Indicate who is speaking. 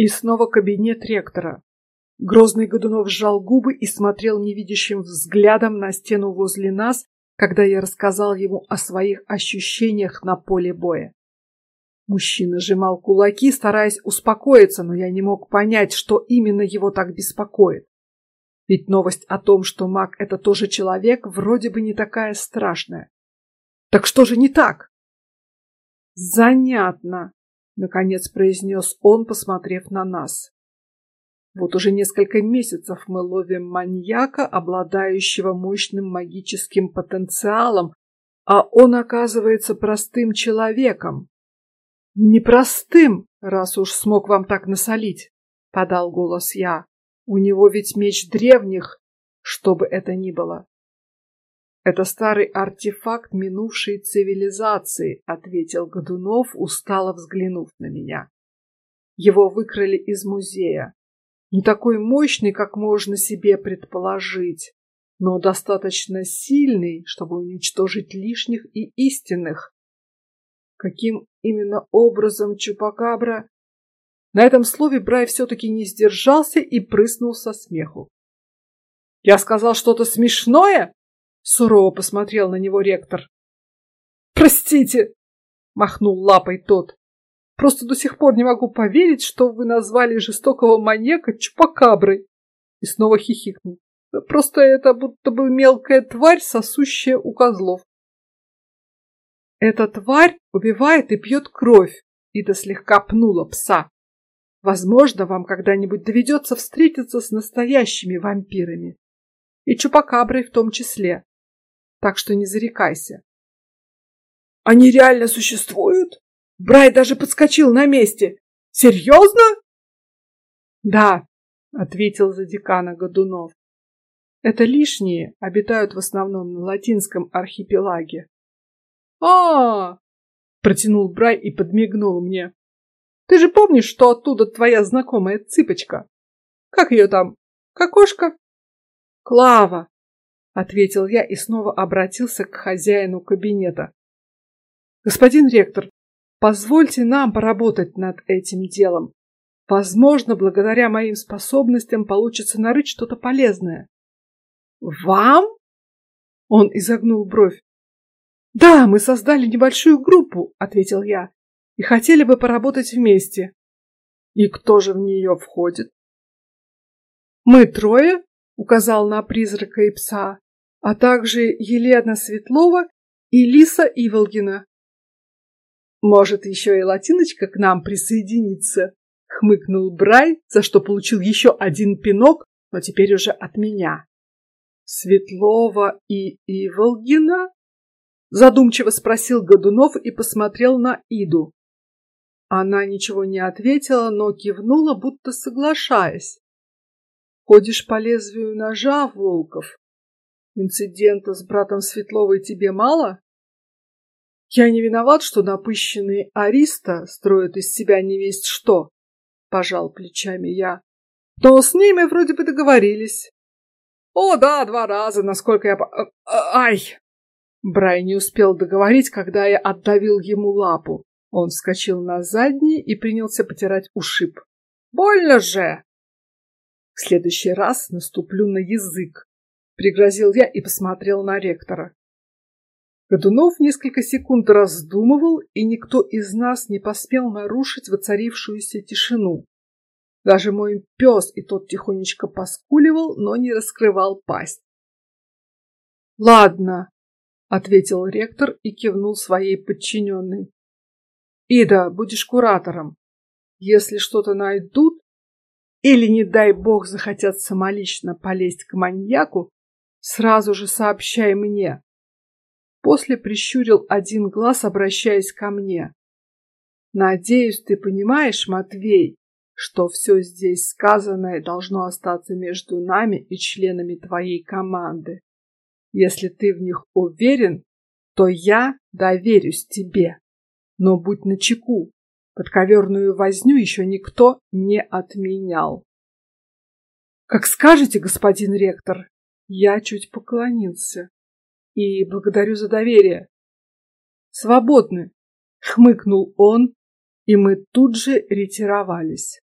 Speaker 1: И снова кабинет ректора. Грозный Годунов сжал губы и смотрел невидящим взглядом на стену возле нас, когда я рассказал ему о своих ощущениях на поле боя. Мужчина сжимал кулаки, стараясь успокоиться, но я не мог понять, что именно его так беспокоит. Ведь новость о том, что маг это тоже человек, вроде бы не такая страшная. Так что же не так? Занятно, наконец произнес он, посмотрев на нас. Вот уже несколько месяцев мы ловим маньяка, обладающего мощным магическим потенциалом, а он оказывается простым человеком. Непростым, раз уж смог вам так насолить, подал голос я. У него ведь меч древних, что бы это ни было. Это старый артефакт минувшей цивилизации, ответил Годунов, устало взглянув на меня. Его выкрали из музея. Не такой мощный, как можно себе предположить, но достаточно сильный, чтобы уничтожить лишних и истинных. Каким именно образом Чупакабра? На этом слове Брай все-таки не сдержался и прыснул со смеху. Я сказал что-то смешное? Сурово посмотрел на него ректор. Простите, махнул лапой тот. Просто до сих пор не могу поверить, что вы назвали жестокого маньяка чупакаброй. И снова хихикнул. Просто это будто бы мелкая тварь, сосущая у козлов. Эта тварь убивает и пьет кровь. Ида слегка пнула пса. Возможно, вам когда-нибудь доведется встретиться с настоящими вампирами. И чупакаброй в том числе. Так что не зарекайся. Они реально существуют? Брай даже подскочил на месте. Серьезно? Да, ответил за декана Годунов. Это лишние обитают в основном на латинском архипелаге. А, -а, -а протянул Брай и подмигнул мне. Ты же помнишь, что оттуда твоя знакомая цыпочка? Как ее там? Кокошка? Клава, ответил я и снова обратился к хозяину кабинета. Господин ректор, Позвольте нам поработать над этим делом. Возможно, благодаря моим способностям получится нарыть что-то полезное. Вам? Он изогнул бровь. Да, мы создали небольшую группу, ответил я, и хотели бы поработать вместе. И кто же в нее входит? Мы трое, указал на призрака и пса, а также Елена Светлова и Лиса Иволгина. Может, еще и латиночка к нам присоединится? Хмыкнул Брай, за что получил еще один пинок, но теперь уже от меня. Светлова и Иволгина? Задумчиво спросил Годунов и посмотрел на Иду. Она ничего не ответила, но кивнула, будто соглашаясь. Ходишь по лезвию ножа, Волков. Инцидента с братом Светловой тебе мало? Я не виноват, что напыщенные ариста строят из себя невесть что. Пожал плечами я. Но с ними вроде бы договорились. О, да, два раза, насколько я... Э, э, ай! Брай не успел договорить, когда я отдавил ему лапу. Он вскочил на задние и принялся потирать ушиб. Больно же! Следующий раз наступлю на язык, пригрозил я и посмотрел на ректора. Годунов несколько секунд раздумывал, и никто из нас не посмел нарушить воцарившуюся тишину. Даже мой пес и тот тихонечко поскуливал, но не раскрывал пасть. Ладно, ответил ректор и кивнул своей подчиненной. Ида, будешь куратором. Если что-то найдут или не дай бог захотят самолично полезть к маньяку, сразу же сообщай мне. После прищурил один глаз, обращаясь ко мне. Надеюсь, ты понимаешь, Матвей, что все здесь сказанное должно остаться между нами и членами твоей команды. Если ты в них уверен, то я доверюсь тебе. Но будь начеку, подковерную возню еще никто не отменял. Как скажете, господин ректор. Я чуть поклонился и благодарю за доверие. Свободны, хмыкнул он, и мы тут же ретировались.